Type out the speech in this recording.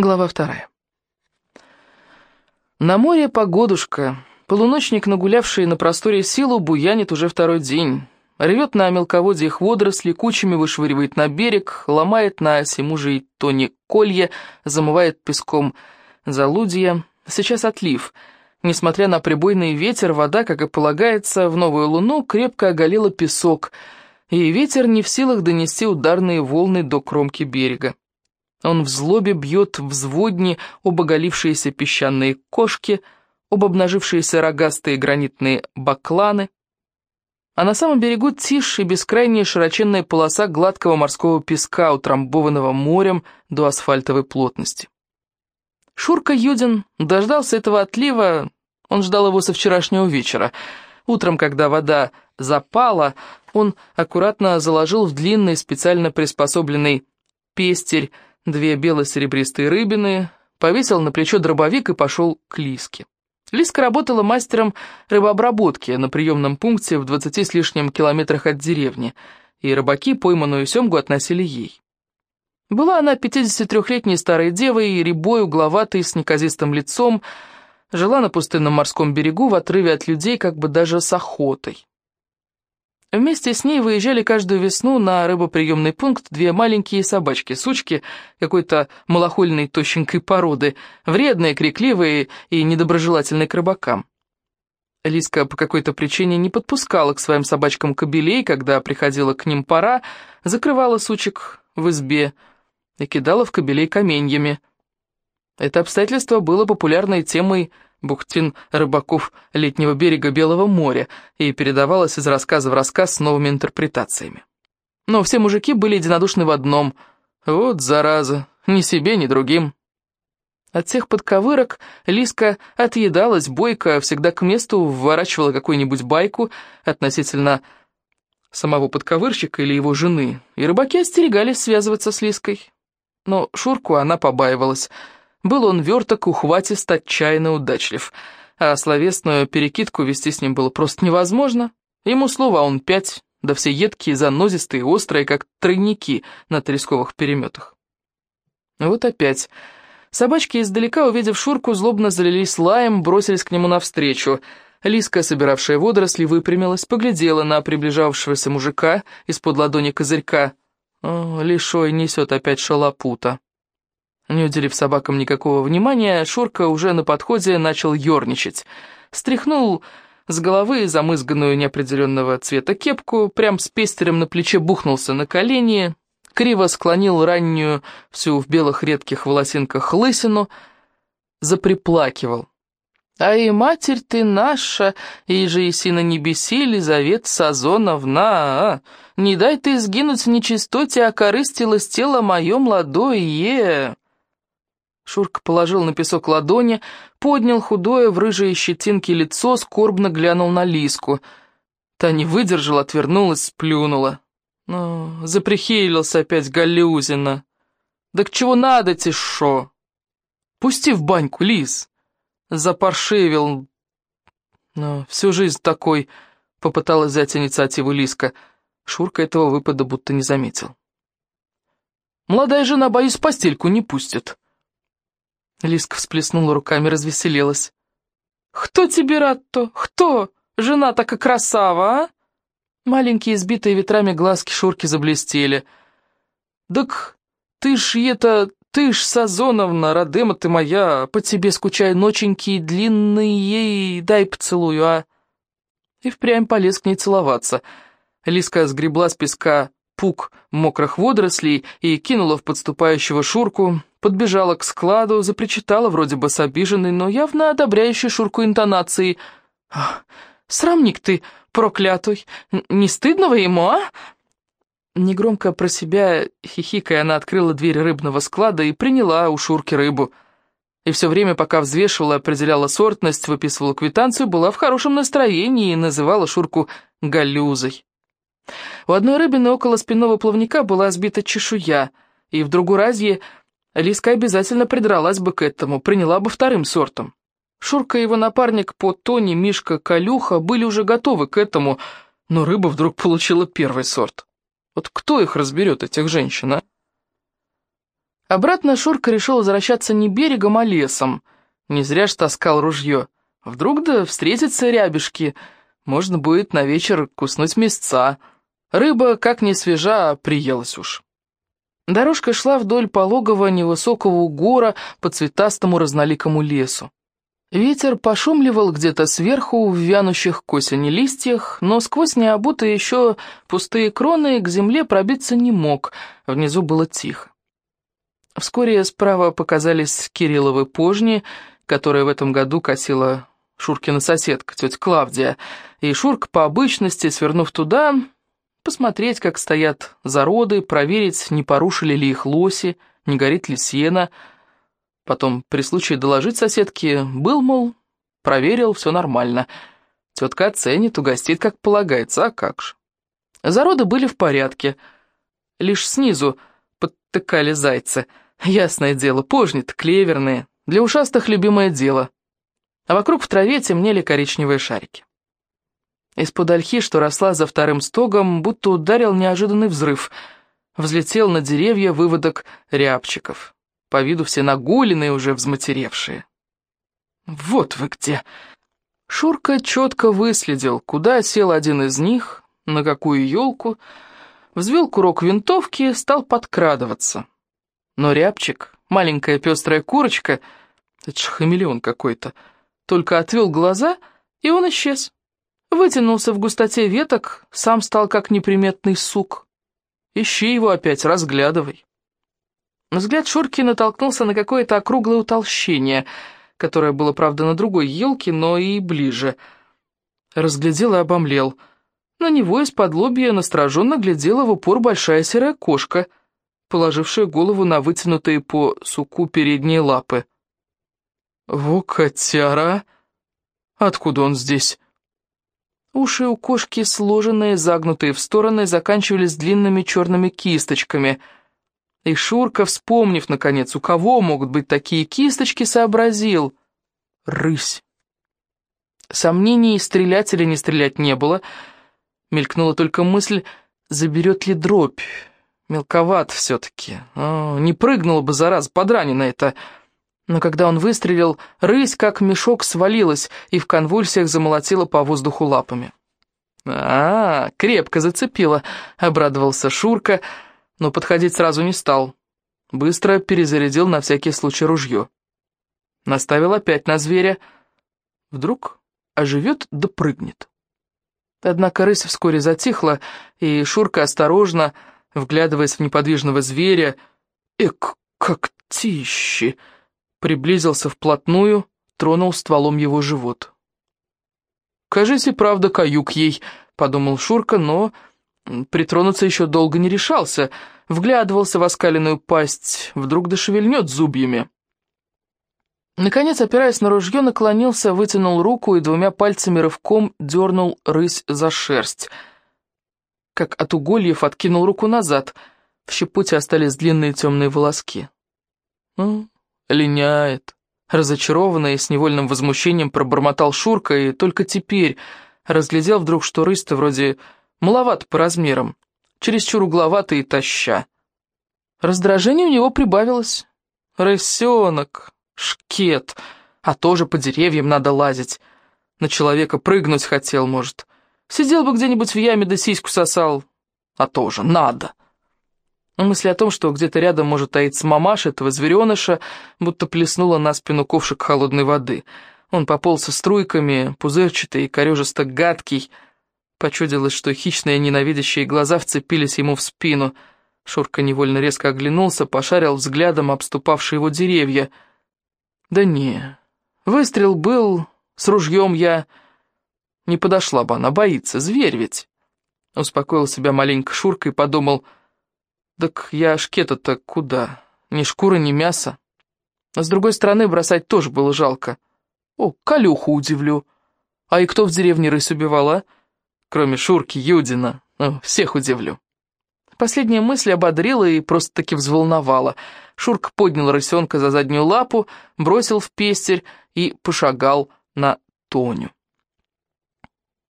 Глава вторая. На море погодушка. Полуночник, нагулявший на просторе силу, буянит уже второй день. Ревет на мелководьях водоросли, кучами вышвыривает на берег, ломает на оси мужа и тони колья, замывает песком залудья. Сейчас отлив. Несмотря на прибойный ветер, вода, как и полагается, в новую луну крепко оголила песок, и ветер не в силах донести ударные волны до кромки берега. Он в злобе бьет взводни об оголившиеся песчаные кошки, об обнажившиеся рогастые гранитные бакланы. А на самом берегу тишь и бескрайняя широченная полоса гладкого морского песка, утрамбованного морем до асфальтовой плотности. Шурка Юдин дождался этого отлива, он ждал его со вчерашнего вечера. Утром, когда вода запала, он аккуратно заложил в длинный специально приспособленный пестерь две бело-серебристые рыбины, повесил на плечо дробовик и пошел к Лиске. Лиска работала мастером рыбообработки на приемном пункте в двадцати с лишним километрах от деревни, и рыбаки пойманную семгу относили ей. Была она 53-летней старой девой, рябой, угловатой, с неказистым лицом, жила на пустынном морском берегу в отрыве от людей, как бы даже с охотой. Вместе с ней выезжали каждую весну на рыбоприемный пункт две маленькие собачки-сучки какой-то малохольной тощенькой породы, вредные, крикливые и недоброжелательные к рыбакам. Лиска по какой-то причине не подпускала к своим собачкам кобелей, когда приходила к ним пора, закрывала сучек в избе и кидала в кобелей каменьями. Это обстоятельство было популярной темой бухтин рыбаков летнего берега Белого моря и передавалось из рассказа в рассказ с новыми интерпретациями. Но все мужики были единодушны в одном. Вот зараза, ни себе, ни другим. От всех подковырок Лиска отъедалась бойко, всегда к месту вворачивала какую-нибудь байку относительно самого подковырщика или его жены, и рыбаки остерегались связываться с Лиской. Но Шурку она побаивалась — был он верток, ухватист, отчаянно удачлив, а словесную перекидку вести с ним было просто невозможно. Ему слово, он пять, да все едкие, занозистые, острые, как тройники на тресковых переметах. Вот опять. Собачки, издалека увидев Шурку, злобно залились лаем, бросились к нему навстречу. Лиска, собиравшая водоросли, выпрямилась, поглядела на приближавшегося мужика из-под ладони козырька. О, лишой несет опять шалопута. Не уделив собакам никакого внимания, Шурка уже на подходе начал ерничать. Стряхнул с головы замызганную неопределенного цвета кепку, прям с пестерем на плече бухнулся на колени, криво склонил раннюю, всю в белых редких волосинках лысину, заприплакивал. «А и матерь ты наша, и же и сына небеси, Елизавета Сазоновна, не дай ты сгинуть в нечистоте, а корыстилось тело мое молодое!» Шурка положил на песок ладони, поднял худое в рыжие щетинки лицо, скорбно глянул на Лиску. Та не выдержала, отвернулась, сплюнула. Ну, заприхейлился опять Галюзина. «Да к чего надо, тишо? Пусти в баньку, Лис!» Запаршивил. Ну, всю жизнь такой, попыталась взять инициативу Лиска. Шурка этого выпада будто не заметил. «Молодая жена, боюсь, постельку не пустит», Лиска всплеснула руками, развеселилась. «Кто тебе рад-то? Кто? Жена такая красава, а?» Маленькие, избитые ветрами глазки Шурки заблестели. «Так ты ж это... Ты ж, Сазоновна, родема ты моя, по тебе скучаю ноченьки длинные, дай поцелую, а?» И впрямь полез к ней целоваться. Лиска сгребла с песка пук мокрых водорослей и кинула в подступающего Шурку, подбежала к складу, запричитала вроде бы с обиженной, но явно одобряющей Шурку интонацией. «Срамник ты, проклятый! Не стыдного ему, а?» Негромко про себя, хихикая, она открыла дверь рыбного склада и приняла у Шурки рыбу. И все время, пока взвешивала, определяла сортность, выписывала квитанцию, была в хорошем настроении и называла Шурку «галюзой». У одной рыбины около спинного плавника была сбита чешуя, и в другой разе Лиска обязательно придралась бы к этому, приняла бы вторым сортом. Шурка и его напарник по Тони, Мишка, Калюха были уже готовы к этому, но рыба вдруг получила первый сорт. Вот кто их разберет, этих женщин, а? Обратно Шурка решил возвращаться не берегом, а лесом. Не зря ж таскал ружье. Вдруг да встретятся рябишки, можно будет на вечер куснуть мясца. Рыба, как не свежа, приелась уж. Дорожка шла вдоль пологого невысокого угора по цветастому разноликому лесу. Ветер пошумливал где-то сверху в вянущих к осени листьях, но сквозь необутые еще пустые кроны к земле пробиться не мог, внизу было тихо. Вскоре справа показались Кирилловы пожни, которая в этом году косила Шуркина соседка, тетя Клавдия, и Шурк по обычности, свернув туда, посмотреть, как стоят зароды, проверить, не порушили ли их лоси, не горит ли сено, Потом при случае доложить соседке, был, мол, проверил, все нормально. Тетка оценит, угостит, как полагается, а как же. Зароды были в порядке. Лишь снизу подтыкали зайцы. Ясное дело, пожни-то клеверные. Для ушастых любимое дело. А вокруг в траве темнели коричневые шарики. Из-под ольхи, что росла за вторым стогом, будто ударил неожиданный взрыв. Взлетел на деревья выводок рябчиков по виду все нагуленные, уже взматеревшие. «Вот вы где!» Шурка четко выследил, куда сел один из них, на какую елку, взвел курок винтовки, стал подкрадываться. Но рябчик, маленькая пестрая курочка, это ж хамелеон какой-то, только отвел глаза, и он исчез. Вытянулся в густоте веток, сам стал как неприметный сук. Ищи его опять, разглядывай. Взгляд Шурки натолкнулся на какое-то округлое утолщение, которое было, правда, на другой елке, но и ближе. Разглядел и обомлел. На него из-под лобья настороженно глядела в упор большая серая кошка, положившая голову на вытянутые по суку передние лапы. «Во котяра! Откуда он здесь?» Уши у кошки, сложенные, загнутые в стороны, заканчивались длинными черными кисточками — и Шурка, вспомнив, наконец, у кого могут быть такие кисточки, сообразил. Рысь. Сомнений, стрелять или не стрелять не было. Мелькнула только мысль, заберет ли дробь. Мелковат все-таки. Не прыгнула бы, зараз, подранена это. Но когда он выстрелил, рысь, как мешок, свалилась и в конвульсиях замолотила по воздуху лапами. «А, крепко зацепила», — обрадовался Шурка, — но подходить сразу не стал. Быстро перезарядил на всякий случай ружье. Наставил опять на зверя. Вдруг оживет да прыгнет. Однако рысь вскоре затихла, и Шурка осторожно, вглядываясь в неподвижного зверя, «Эк, как тищи!» Приблизился вплотную, тронул стволом его живот. «Кажись, и правда каюк ей», — подумал Шурка, но Притронуться еще долго не решался, вглядывался в оскаленную пасть, вдруг дошевельнет зубьями. Наконец, опираясь на ружье, наклонился, вытянул руку и двумя пальцами рывком дернул рысь за шерсть. Как от угольев откинул руку назад, в щепоте остались длинные темные волоски. Ну, линяет. Разочарованный и с невольным возмущением пробормотал Шурка, и только теперь разглядел вдруг, что рысь-то вроде маловат по размерам, чересчур угловатый и таща. Раздражение у него прибавилось. Рысенок, шкет, а тоже по деревьям надо лазить. На человека прыгнуть хотел, может. Сидел бы где-нибудь в яме да сиську сосал. А тоже надо. Мысль о том, что где-то рядом может таиться мамаша этого звереныша, будто плеснула на спину ковшик холодной воды. Он пополз струйками, пузырчатый корежисто-гадкий, Почудилось, что хищные ненавидящие глаза вцепились ему в спину. Шурка невольно резко оглянулся, пошарил взглядом обступавшие его деревья. «Да не, выстрел был, с ружьем я...» «Не подошла бы она, боится, зверь ведь!» Успокоил себя маленько Шурка и подумал, «Так я шкета-то куда? Ни шкуры, ни мясо». А с другой стороны, бросать тоже было жалко. «О, Калюху удивлю. А и кто в деревне рысь убивала?» кроме Шурки, Юдина. Ну, всех удивлю. Последняя мысль ободрила и просто-таки взволновала. Шурка поднял рысенка за заднюю лапу, бросил в пестерь и пошагал на Тоню.